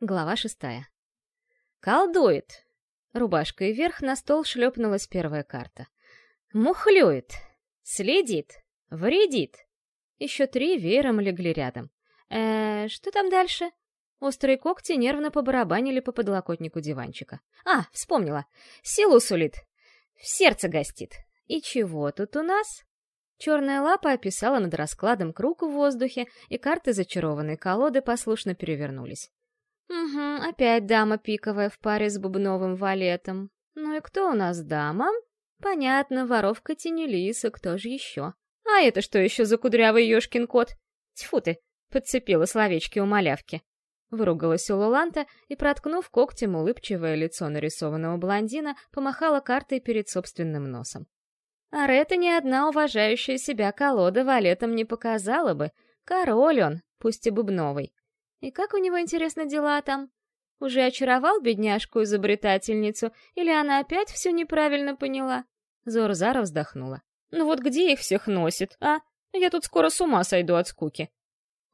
Глава шестая. «Колдует!» Рубашкой вверх на стол шлепнулась первая карта. «Мухлюет!» «Следит!» «Вредит!» Еще три веером легли рядом. э что там дальше?» Острые когти нервно побарабанили по подлокотнику диванчика. «А, вспомнила! Силу сулит! В сердце гостит! И чего тут у нас?» Черная лапа описала над раскладом круг в воздухе, и карты зачарованной колоды послушно перевернулись. Угу, опять дама пиковая в паре с бубновым валетом. Ну и кто у нас дама? Понятно, воровка Тенелиса, кто же еще? А это что еще за кудрявый ёшкин кот? Тьфу ты, подцепила словечки у малявки. Выругалась Улуланта и, проткнув когтем улыбчивое лицо нарисованного блондина, помахала картой перед собственным носом. Арета ни одна уважающая себя колода валетом не показала бы. Король он, пусть и бубновый. И как у него, интересно, дела там? Уже очаровал бедняжку-изобретательницу, или она опять все неправильно поняла? Зорзара вздохнула. «Ну вот где их всех носит, а? Я тут скоро с ума сойду от скуки».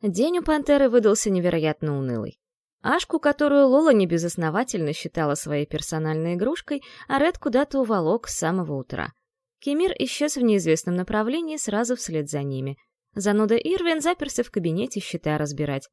День у пантеры выдался невероятно унылый. Ашку, которую Лола небезосновательно считала своей персональной игрушкой, а Ред куда-то уволок с самого утра. Кемир исчез в неизвестном направлении сразу вслед за ними. Зануда Ирвин заперся в кабинете счета разбирать.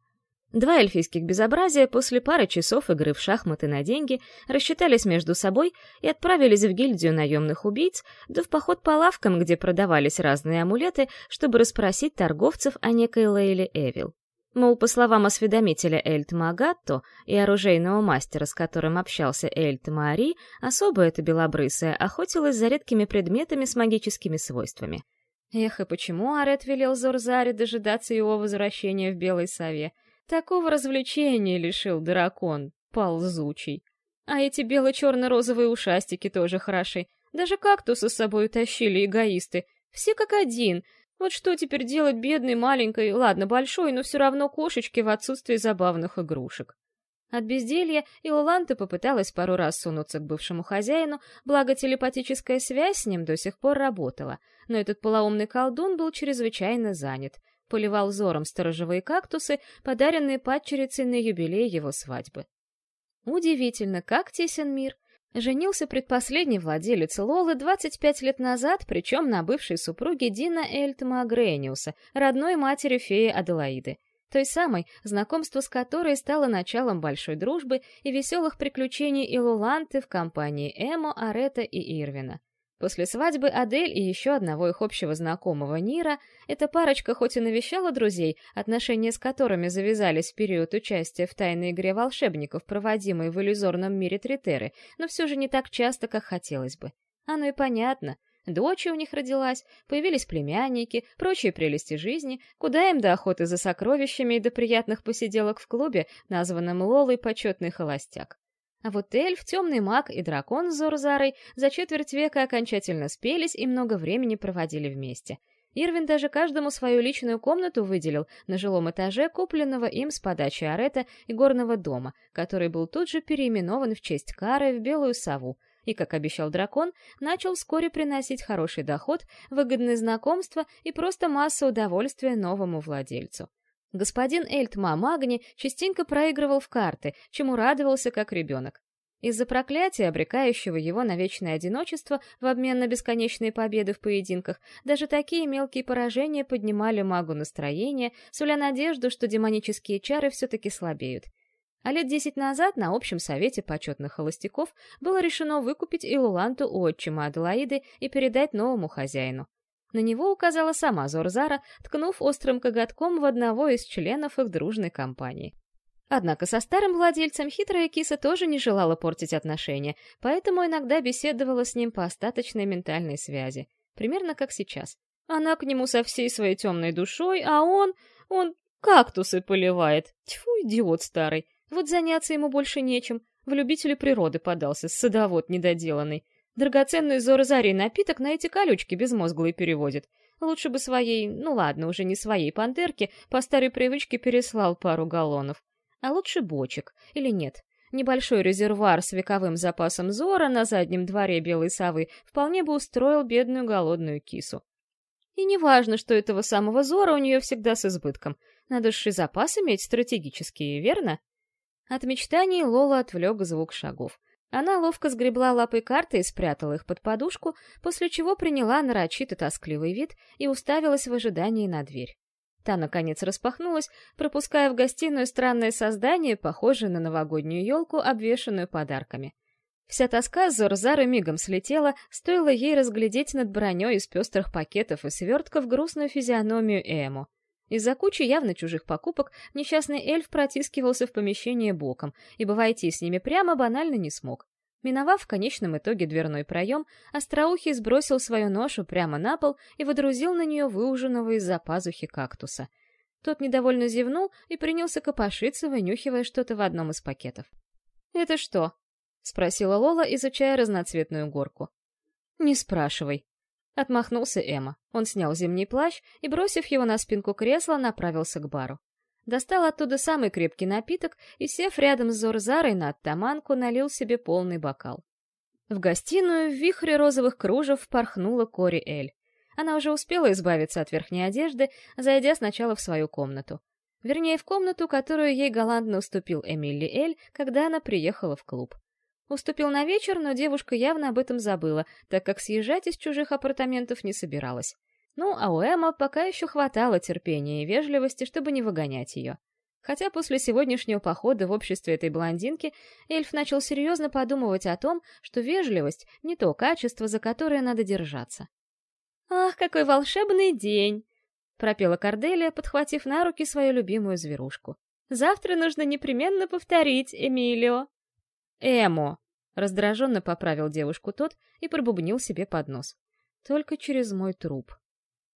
Два эльфийских безобразия после пары часов игры в шахматы на деньги рассчитались между собой и отправились в гильдию наемных убийц, да в поход по лавкам, где продавались разные амулеты, чтобы расспросить торговцев о некой Лейле Эвил. Мол, по словам осведомителя Эльт Магатто и оружейного мастера, с которым общался Эльт Мари, особо эта белобрысая охотилась за редкими предметами с магическими свойствами. Эх, и почему Арет велел Зорзаре дожидаться его возвращения в Белой Сове? Такого развлечения лишил дракон, ползучий. А эти бело-черно-розовые ушастики тоже хороши. Даже кактусы с собой тащили эгоисты. Все как один. Вот что теперь делать бедной, маленькой, ладно, большой, но все равно кошечке в отсутствии забавных игрушек? От безделья Илоланта попыталась пару раз сунуться к бывшему хозяину, благо телепатическая связь с ним до сих пор работала, но этот полоумный колдун был чрезвычайно занят — поливал взором сторожевые кактусы, подаренные падчерицей на юбилей его свадьбы. Удивительно, как тесен мир. Женился предпоследний владелец Лолы 25 лет назад, причем на бывшей супруге Дина Эльтма Грениуса, родной матери феи Аделаиды, той самой, знакомство с которой стало началом большой дружбы и веселых приключений Илуланты в компании Эмо, Арета и Ирвина. После свадьбы Адель и еще одного их общего знакомого Нира эта парочка хоть и навещала друзей, отношения с которыми завязались в период участия в тайной игре волшебников, проводимой в иллюзорном мире Тритеры, но все же не так часто, как хотелось бы. Оно и понятно. Дочь у них родилась, появились племянники, прочие прелести жизни, куда им до охоты за сокровищами и до приятных посиделок в клубе, названном Лолой «Почетный холостяк». А вот эльф, темный маг и дракон с Зорзарой за четверть века окончательно спелись и много времени проводили вместе. Ирвин даже каждому свою личную комнату выделил на жилом этаже, купленного им с подачи Арета и горного дома, который был тут же переименован в честь Кары в Белую Сову, и, как обещал дракон, начал вскоре приносить хороший доход, выгодные знакомства и просто массу удовольствия новому владельцу. Господин Эльтма Магни частенько проигрывал в карты, чему радовался как ребенок. Из-за проклятия, обрекающего его на вечное одиночество в обмен на бесконечные победы в поединках, даже такие мелкие поражения поднимали магу настроение, суля надежду, что демонические чары все-таки слабеют. А лет десять назад на общем совете почетных холостяков было решено выкупить Илуланту у отчима Аделаиды и передать новому хозяину. На него указала сама Зорзара, ткнув острым коготком в одного из членов их дружной компании. Однако со старым владельцем хитрая киса тоже не желала портить отношения, поэтому иногда беседовала с ним по остаточной ментальной связи, примерно как сейчас. Она к нему со всей своей темной душой, а он... он кактусы поливает. Тьфу, идиот старый. Вот заняться ему больше нечем. В любители природы подался, садовод недоделанный. Драгоценный Зорзарий напиток на эти колючки безмозглые переводит. Лучше бы своей, ну ладно, уже не своей пантерке, по старой привычке переслал пару галлонов. А лучше бочек, или нет. Небольшой резервуар с вековым запасом Зора на заднем дворе Белой Совы вполне бы устроил бедную голодную кису. И не важно, что этого самого Зора у нее всегда с избытком. Надо же и запас иметь стратегические, верно? От мечтаний Лола отвлек звук шагов. Она ловко сгребла лапой карты и спрятала их под подушку, после чего приняла нарочито тоскливый вид и уставилась в ожидании на дверь. Та, наконец, распахнулась, пропуская в гостиную странное создание, похожее на новогоднюю елку, обвешанную подарками. Вся тоска с Зорзары мигом слетела, стоило ей разглядеть над броней из пестрых пакетов и свертков грустную физиономию Эму. Из-за кучи явно чужих покупок несчастный эльф протискивался в помещение боком, ибо войти с ними прямо банально не смог. Миновав в конечном итоге дверной проем, Остроухий сбросил свою ношу прямо на пол и водрузил на нее выуженного из-за пазухи кактуса. Тот недовольно зевнул и принялся копошиться, вынюхивая что-то в одном из пакетов. «Это что?» — спросила Лола, изучая разноцветную горку. «Не спрашивай». Отмахнулся Эмма. Он снял зимний плащ и, бросив его на спинку кресла, направился к бару. Достал оттуда самый крепкий напиток и, сев рядом с Зорзарой на оттаманку, налил себе полный бокал. В гостиную в вихре розовых кружев порхнула Кори Эль. Она уже успела избавиться от верхней одежды, зайдя сначала в свою комнату. Вернее, в комнату, которую ей галантно уступил Эмили Эль, когда она приехала в клуб. Уступил на вечер, но девушка явно об этом забыла, так как съезжать из чужих апартаментов не собиралась. Ну, а у Эмма пока еще хватало терпения и вежливости, чтобы не выгонять ее. Хотя после сегодняшнего похода в обществе этой блондинки эльф начал серьезно подумывать о том, что вежливость — не то качество, за которое надо держаться. «Ах, какой волшебный день!» — пропела Корделия, подхватив на руки свою любимую зверушку. «Завтра нужно непременно повторить, Эмилио!» «Эмо!» — раздраженно поправил девушку тот и пробубнил себе под нос. «Только через мой труп».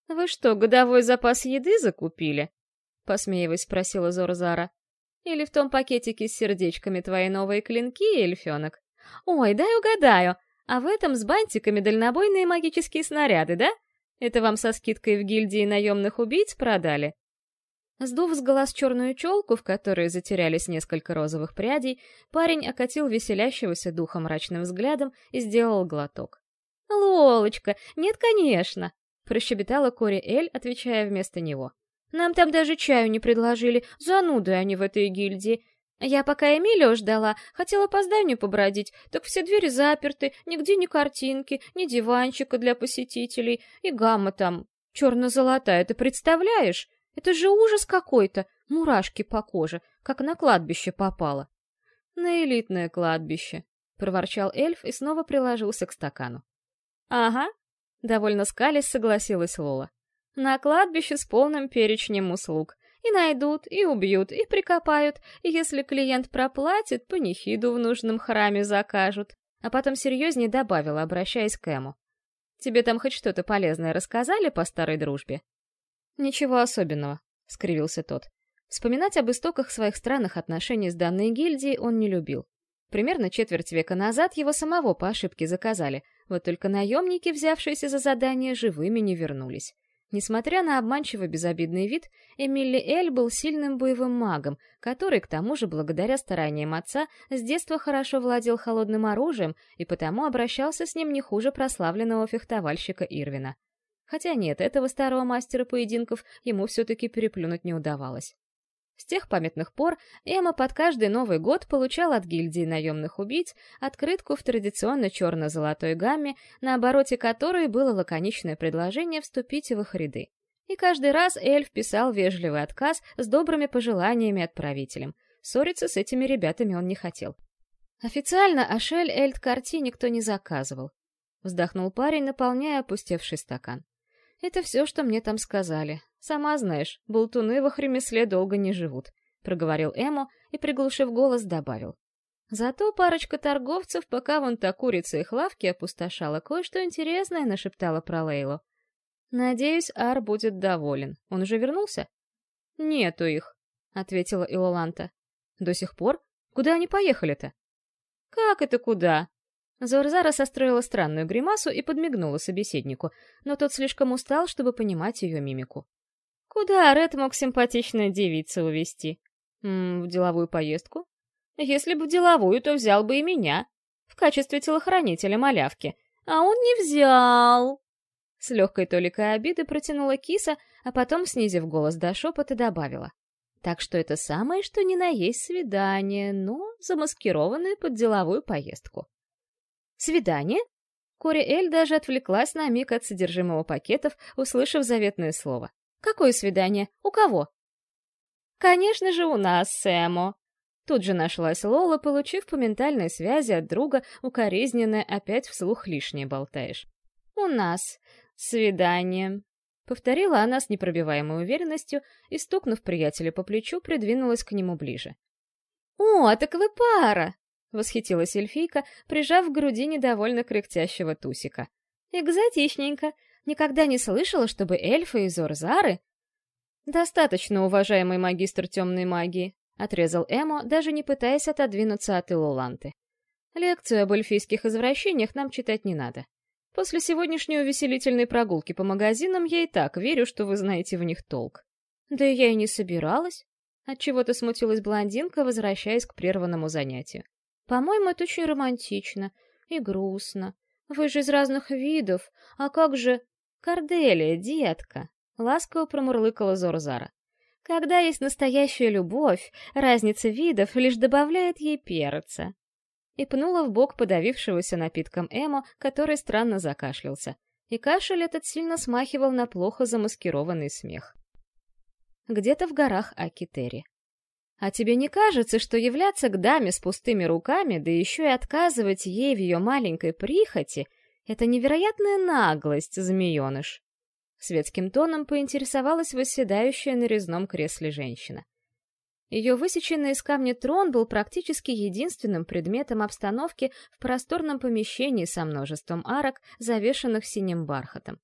«Вы что, годовой запас еды закупили?» — посмеиваясь спросила Зорзара. «Или в том пакетике с сердечками твои новые клинки, эльфенок? Ой, дай угадаю, а в этом с бантиками дальнобойные магические снаряды, да? Это вам со скидкой в гильдии наемных убийц продали?» Сдув с глаз черную челку, в которой затерялись несколько розовых прядей, парень окатил веселящегося духа мрачным взглядом и сделал глоток. «Лолочка, нет, конечно!» — прощебетала Кори Эль, отвечая вместо него. «Нам там даже чаю не предложили, зануды они в этой гильдии. Я пока Эмилио ждала, хотела по зданию побродить, так все двери заперты, нигде ни картинки, ни диванчика для посетителей, и гамма там черно-золотая, ты представляешь? Это же ужас какой-то, мурашки по коже, как на кладбище попало». «На элитное кладбище», — проворчал эльф и снова приложился к стакану. «Ага, Довольно скались согласилась Лола. На кладбище с полным перечнем услуг. И найдут, и убьют, и прикопают, и если клиент проплатит, панихиду в нужном храме закажут. А потом серьезнее добавила, обращаясь к Эму. «Тебе там хоть что-то полезное рассказали по старой дружбе?» «Ничего особенного», — скривился тот. Вспоминать об истоках своих странных отношений с данной гильдией он не любил. Примерно четверть века назад его самого по ошибке заказали, вот только наемники, взявшиеся за задание, живыми не вернулись. Несмотря на обманчиво безобидный вид, Эмили Эль был сильным боевым магом, который, к тому же, благодаря стараниям отца, с детства хорошо владел холодным оружием и потому обращался с ним не хуже прославленного фехтовальщика Ирвина. Хотя нет, этого старого мастера поединков ему все-таки переплюнуть не удавалось. С тех памятных пор Эмма под каждый Новый год получала от гильдии наемных убийц открытку в традиционно черно-золотой гамме, на обороте которой было лаконичное предложение вступить в их ряды. И каждый раз эльф писал вежливый отказ с добрыми пожеланиями отправителям. Ссориться с этими ребятами он не хотел. Официально Ашель Эльд Карти никто не заказывал. Вздохнул парень, наполняя опустевший стакан. Это все, что мне там сказали. Сама знаешь, болтуны в ремесле долго не живут, проговорил Эмо и, приглушив голос, добавил. Зато парочка торговцев, пока вон та курица их лавки опустошала, кое-что интересное нашептала про Лейлу. Надеюсь, Ар будет доволен. Он уже вернулся? Нету их, ответила Иоланта. До сих пор? Куда они поехали-то? Как это куда? Зорзара состроила странную гримасу и подмигнула собеседнику, но тот слишком устал, чтобы понимать ее мимику. Куда Ред мог симпатичную девицу увезти? М в деловую поездку? Если бы в деловую, то взял бы и меня, в качестве телохранителя малявки. А он не взял. С легкой толикой обиды протянула киса, а потом, снизив голос до шепота, добавила. Так что это самое, что ни на есть свидание, но замаскированное под деловую поездку. Свидание? Кори Эль даже отвлеклась на миг от содержимого пакетов, услышав заветное слово. «Какое свидание? У кого?» «Конечно же, у нас, Сэмо!» Тут же нашлась Лола, получив по ментальной связи от друга укоризненное опять вслух лишнее болтаешь. «У нас. Свидание». Повторила она с непробиваемой уверенностью и, стукнув приятеля по плечу, придвинулась к нему ближе. «О, так вы пара!» — восхитилась эльфийка, прижав к груди недовольно кряхтящего Тусика. «Экзотичненько. Никогда не слышала, чтобы эльфы из Орзары...» «Достаточно, уважаемый магистр темной магии», — отрезал Эмо, даже не пытаясь отодвинуться от Илоланты. «Лекцию об эльфийских извращениях нам читать не надо. После сегодняшней увеселительной прогулки по магазинам я и так верю, что вы знаете в них толк. Да я и не собиралась. Отчего-то смутилась блондинка, возвращаясь к прерванному занятию. По-моему, это очень романтично и грустно. Вы же из разных видов. А как же... Корделия, детка! Ласково промурлыкала Зорзара. Когда есть настоящая любовь, разница видов лишь добавляет ей перца и пнула в бок подавившегося напитком Эмо, который странно закашлялся. И кашель этот сильно смахивал на плохо замаскированный смех. Где-то в горах Акитери. А тебе не кажется, что являться к даме с пустыми руками, да еще и отказывать ей в ее маленькой прихоти — это невероятная наглость, змееныш? Светским тоном поинтересовалась восседающая на резном кресле женщина. Ее высеченный из камня трон был практически единственным предметом обстановки в просторном помещении со множеством арок, завешанных синим бархатом.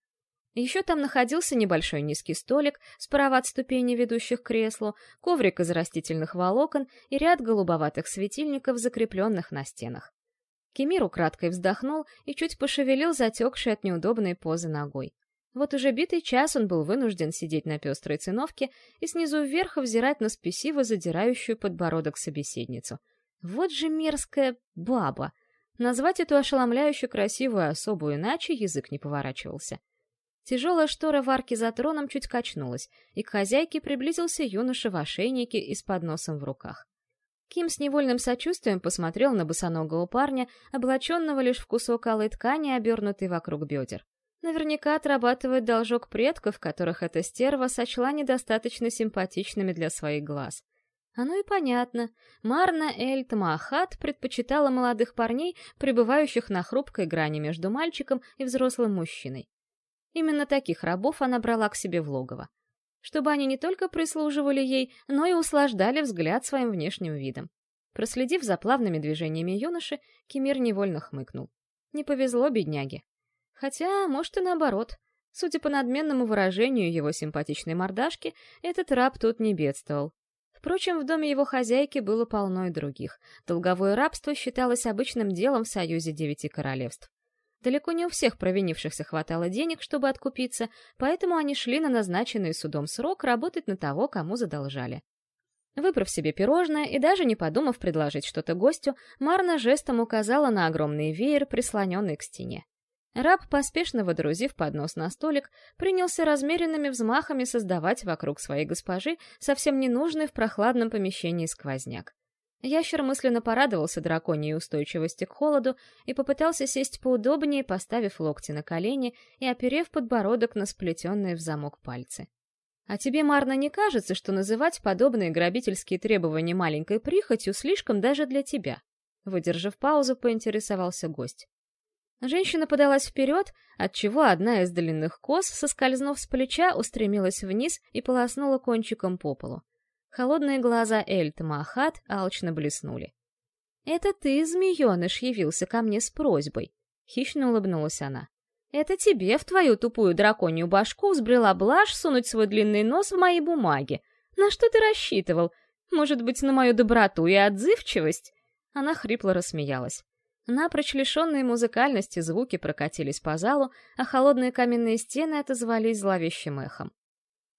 Еще там находился небольшой низкий столик, справа от ступени, ведущих к креслу, коврик из растительных волокон и ряд голубоватых светильников, закрепленных на стенах. Кемир украдкой вздохнул и чуть пошевелил затекшей от неудобной позы ногой. Вот уже битый час он был вынужден сидеть на пестрой циновке и снизу вверх взирать на спесиво задирающую подбородок собеседницу. Вот же мерзкая баба! Назвать эту ошеломляющую красивую особу иначе язык не поворачивался. Тяжелая штора в арке за троном чуть качнулась, и к хозяйке приблизился юноша в ошейнике и с подносом в руках. Ким с невольным сочувствием посмотрел на босоногого парня, облаченного лишь в кусок алой ткани, обернутый вокруг бедер. Наверняка отрабатывает должок предков, которых эта стерва сочла недостаточно симпатичными для своих глаз. Оно и понятно. Марна Эль Тамахат предпочитала молодых парней, пребывающих на хрупкой грани между мальчиком и взрослым мужчиной. Именно таких рабов она брала к себе в логово. Чтобы они не только прислуживали ей, но и услаждали взгляд своим внешним видом. Проследив за плавными движениями юноши, Кемир невольно хмыкнул. Не повезло бедняге. Хотя, может, и наоборот. Судя по надменному выражению его симпатичной мордашки, этот раб тут не бедствовал. Впрочем, в доме его хозяйки было полно и других. Долговое рабство считалось обычным делом в Союзе Девяти Королевств. Далеко не у всех провинившихся хватало денег, чтобы откупиться, поэтому они шли на назначенный судом срок работать на того, кому задолжали. Выбрав себе пирожное и даже не подумав предложить что-то гостю, Марна жестом указала на огромный веер, прислоненный к стене. Раб, поспешно водрузив поднос на столик, принялся размеренными взмахами создавать вокруг своей госпожи совсем ненужный в прохладном помещении сквозняк. Ящер мысленно порадовался драконьей устойчивости к холоду и попытался сесть поудобнее, поставив локти на колени и оперев подбородок на сплетенные в замок пальцы. «А тебе, Марна, не кажется, что называть подобные грабительские требования маленькой прихотью слишком даже для тебя?» Выдержав паузу, поинтересовался гость. Женщина подалась вперед, отчего одна из длинных кос, соскользнув с плеча, устремилась вниз и полоснула кончиком по полу. Холодные глаза Эльт Махат алчно блеснули. «Это ты, змееныш, явился ко мне с просьбой», — хищно улыбнулась она. «Это тебе в твою тупую драконью башку взбрела блажь сунуть свой длинный нос в мои бумаги. На что ты рассчитывал? Может быть, на мою доброту и отзывчивость?» Она хрипло рассмеялась. Напрочь лишенные музыкальности звуки прокатились по залу, а холодные каменные стены отозвались зловещим эхом.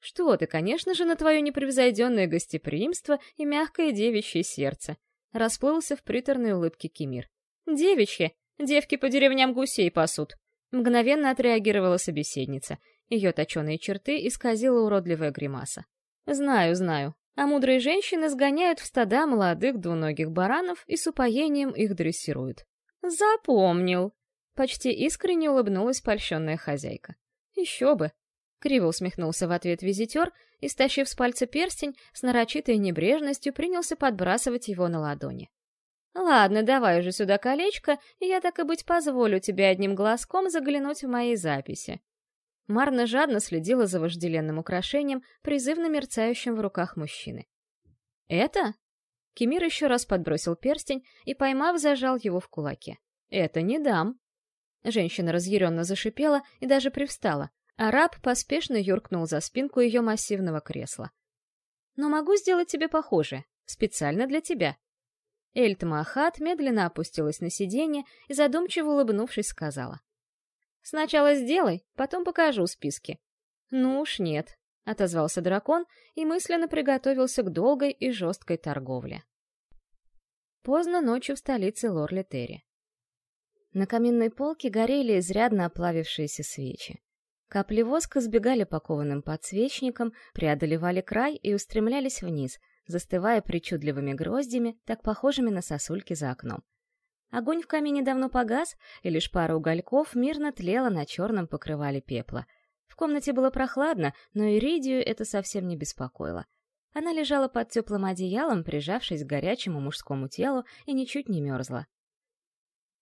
Что ты, конечно же, на твое непревзойденное гостеприимство и мягкое девичье сердце. Расплылся в приторной улыбке Кимир. Девичье! Девки по деревням гусей пасут. Мгновенно отреагировала собеседница. Ее точеные черты исказила уродливая гримаса. «Знаю, знаю», А мудрые женщины сгоняют в стада молодых двуногих баранов и с упоением их дрессируют. «Запомнил!» — почти искренне улыбнулась польщенная хозяйка. «Еще бы!» — криво усмехнулся в ответ визитер и, стащив с пальца перстень, с нарочитой небрежностью принялся подбрасывать его на ладони. «Ладно, давай уже сюда колечко, и я так и быть позволю тебе одним глазком заглянуть в мои записи». Марна жадно следила за вожделенным украшением, призывно мерцающим в руках мужчины. «Это?» Кемир еще раз подбросил перстень и, поймав, зажал его в кулаке. «Это не дам». Женщина разъяренно зашипела и даже привстала, а раб поспешно юркнул за спинку ее массивного кресла. «Но могу сделать тебе похожее, специально для тебя». Эльт Махат медленно опустилась на сиденье и, задумчиво улыбнувшись, сказала. «Сначала сделай, потом покажу списки». «Ну уж нет», — отозвался дракон и мысленно приготовился к долгой и жесткой торговле. Поздно ночью в столице Лорлетери. На каминной полке горели изрядно оплавившиеся свечи. Капли воска сбегали по кованым подсвечникам, преодолевали край и устремлялись вниз, застывая причудливыми гроздями, так похожими на сосульки за окном. Огонь в камине давно погас, и лишь пара угольков мирно тлела на черном покрывале пепла. В комнате было прохладно, но Иридию это совсем не беспокоило. Она лежала под теплым одеялом, прижавшись к горячему мужскому телу, и ничуть не мерзла.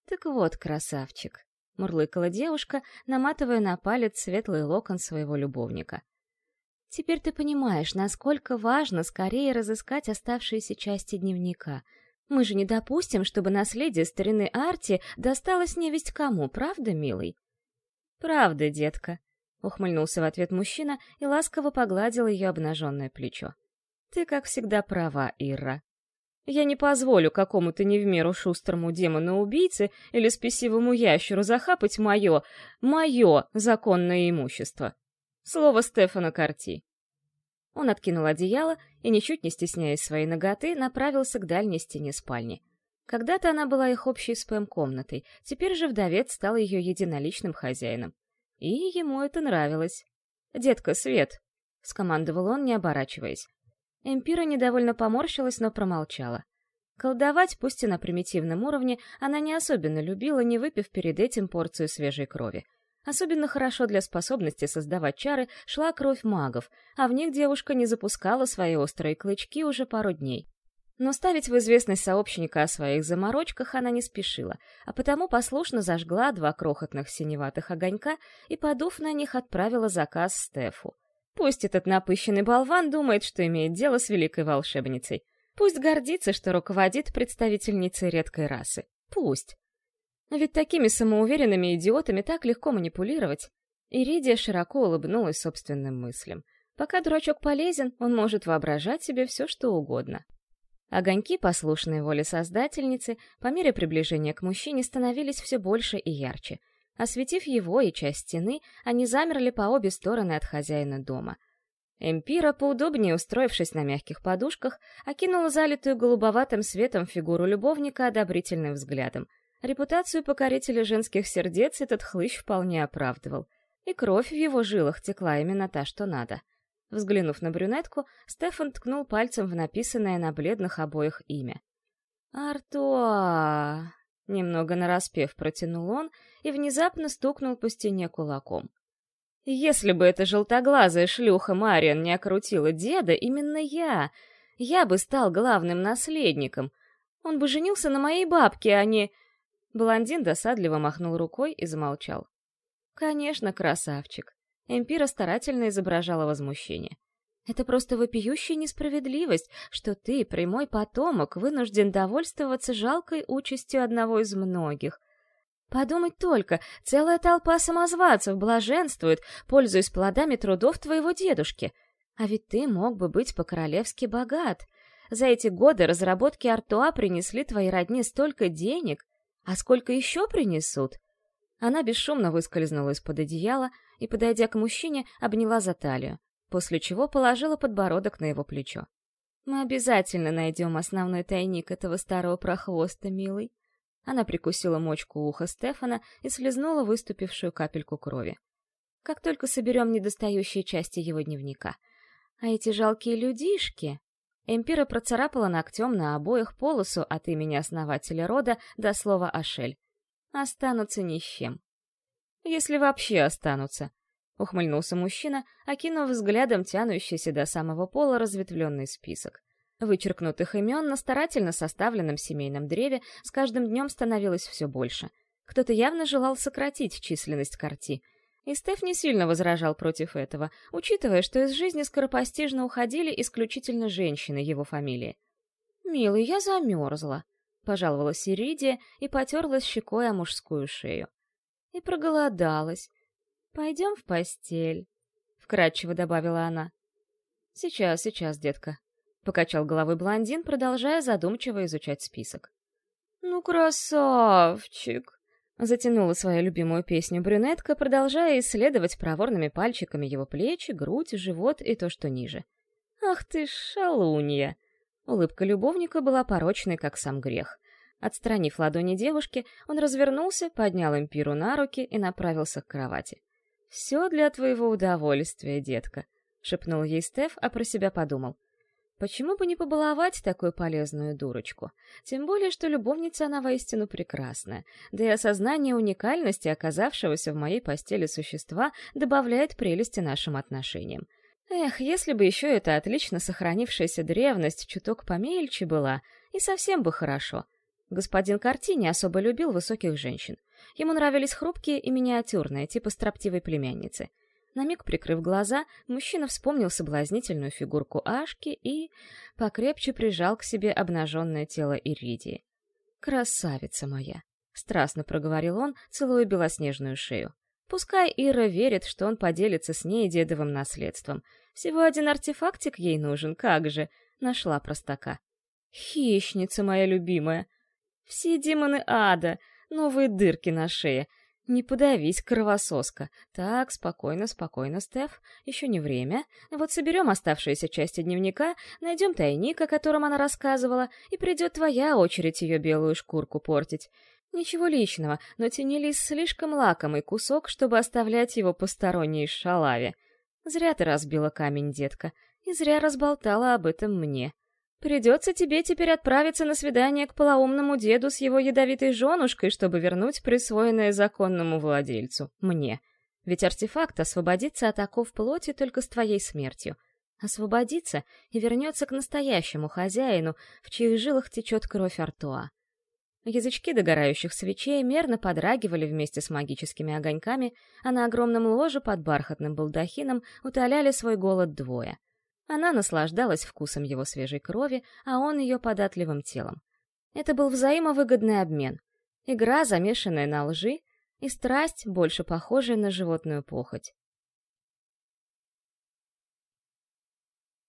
«Так вот, красавчик», — мурлыкала девушка, наматывая на палец светлый локон своего любовника. Теперь ты понимаешь, насколько важно скорее разыскать оставшиеся части дневника. Мы же не допустим, чтобы наследие старины Арти досталось невесть кому, правда, милый? Правда, детка, ухмыльнулся в ответ мужчина и ласково погладил ее обнаженное плечо. Ты, как всегда, права, Ирра. Я не позволю какому-то не в меру шустрому демону-убийце или спесивому ящеру захапать мое, мое законное имущество. Слово Стефана Карти. Он откинул одеяло и, ничуть не стесняясь своей ноготы, направился к дальней стене спальни. Когда-то она была их общей спэм-комнатой, теперь же вдовец стал ее единоличным хозяином. И ему это нравилось. «Детка, свет!» — скомандовал он, не оборачиваясь. Эмпира недовольно поморщилась, но промолчала. Колдовать, пусть и на примитивном уровне, она не особенно любила, не выпив перед этим порцию свежей крови. Особенно хорошо для способности создавать чары шла кровь магов, а в них девушка не запускала свои острые клычки уже пару дней. Но ставить в известность сообщника о своих заморочках она не спешила, а потому послушно зажгла два крохотных синеватых огонька и, подув на них, отправила заказ Стефу. Пусть этот напыщенный болван думает, что имеет дело с великой волшебницей. Пусть гордится, что руководит представительницей редкой расы. Пусть. Но ведь такими самоуверенными идиотами так легко манипулировать. Иридия широко улыбнулась собственным мыслям. Пока дурачок полезен, он может воображать себе все, что угодно. Огоньки, послушные воле создательницы, по мере приближения к мужчине становились все больше и ярче. Осветив его и часть стены, они замерли по обе стороны от хозяина дома. Эмпира, поудобнее устроившись на мягких подушках, окинула залитую голубоватым светом фигуру любовника одобрительным взглядом — Репутацию покорителя женских сердец этот хлыщ вполне оправдывал. И кровь в его жилах текла именно та, что надо. Взглянув на брюнетку, Стефан ткнул пальцем в написанное на бледных обоих имя. «Артуа!» — немного нараспев протянул он и внезапно стукнул по стене кулаком. «Если бы эта желтоглазая шлюха Мариан не окрутила деда, именно я, я бы стал главным наследником. Он бы женился на моей бабке, а не...» Блондин досадливо махнул рукой и замолчал. «Конечно, красавчик!» Эмпира старательно изображала возмущение. «Это просто вопиющая несправедливость, что ты, прямой потомок, вынужден довольствоваться жалкой участью одного из многих. Подумать только, целая толпа самозванцев блаженствует, пользуясь плодами трудов твоего дедушки. А ведь ты мог бы быть по-королевски богат. За эти годы разработки Артуа принесли твоей родне столько денег, а сколько еще принесут? Она бесшумно выскользнула из-под одеяла и, подойдя к мужчине, обняла за талию, после чего положила подбородок на его плечо. «Мы обязательно найдем основной тайник этого старого прохвоста, милый». Она прикусила мочку уха Стефана и слезнула выступившую капельку крови. «Как только соберем недостающие части его дневника. А эти жалкие людишки...» Эмпира процарапала ногтем на обоих полосу от имени основателя рода до слова «Ашель». Останутся ни с чем. Если вообще останутся, — ухмыльнулся мужчина, окинув взглядом тянущийся до самого пола разветвленный список. Вычеркнутых имен на старательно составленном семейном древе с каждым днем становилось все больше. Кто-то явно желал сократить численность карти — и Стеф не сильно возражал против этого, учитывая, что из жизни скоропостижно уходили исключительно женщины его фамилии. «Милый, я замерзла», — пожаловалась Иридия и потерлась щекой о мужскую шею. «И проголодалась. Пойдем в постель», — вкратчиво добавила она. «Сейчас, сейчас, детка», — покачал головой блондин, продолжая задумчиво изучать список. «Ну, красавчик!» Затянула свою любимую песню брюнетка, продолжая исследовать проворными пальчиками его плечи, грудь, живот и то, что ниже. «Ах ты шалунья!» Улыбка любовника была порочной, как сам грех. Отстранив ладони девушки, он развернулся, поднял импиру на руки и направился к кровати. «Все для твоего удовольствия, детка», — шепнул ей Стеф, а про себя подумал. Почему бы не побаловать такую полезную дурочку? Тем более, что любовница она воистину прекрасная, да и осознание уникальности оказавшегося в моей постели существа добавляет прелести нашим отношениям. Эх, если бы еще эта отлично сохранившаяся древность чуток помельче была, и совсем бы хорошо. Господин Карти не особо любил высоких женщин. Ему нравились хрупкие и миниатюрные, типа строптивой племянницы — на миг прикрыв глаза, мужчина вспомнил соблазнительную фигурку Ашки и покрепче прижал к себе обнаженное тело Иридии. «Красавица моя!» — страстно проговорил он, целуя белоснежную шею. Пускай Ира верит, что он поделится с ней дедовым наследством. Всего один артефактик ей нужен, как же. Нашла простака. Хищница моя любимая. Все демоны ада, новые дырки на шее — не подавись, кровососка. Так, спокойно, спокойно, Стеф. Еще не время. Вот соберем оставшиеся части дневника, найдем тайник, о котором она рассказывала, и придет твоя очередь ее белую шкурку портить. Ничего личного, но тянились слишком лакомый кусок, чтобы оставлять его посторонней шалаве. Зря ты разбила камень, детка, и зря разболтала об этом мне. Придется тебе теперь отправиться на свидание к полоумному деду с его ядовитой женушкой, чтобы вернуть присвоенное законному владельцу, мне. Ведь артефакт освободится от оков плоти только с твоей смертью. Освободится и вернется к настоящему хозяину, в чьих жилах течет кровь Артуа. Язычки догорающих свечей мерно подрагивали вместе с магическими огоньками, а на огромном ложе под бархатным балдахином утоляли свой голод двое — она наслаждалась вкусом его свежей крови, а он ее податливым телом. Это был взаимовыгодный обмен. Игра, замешанная на лжи, и страсть, больше похожая на животную похоть.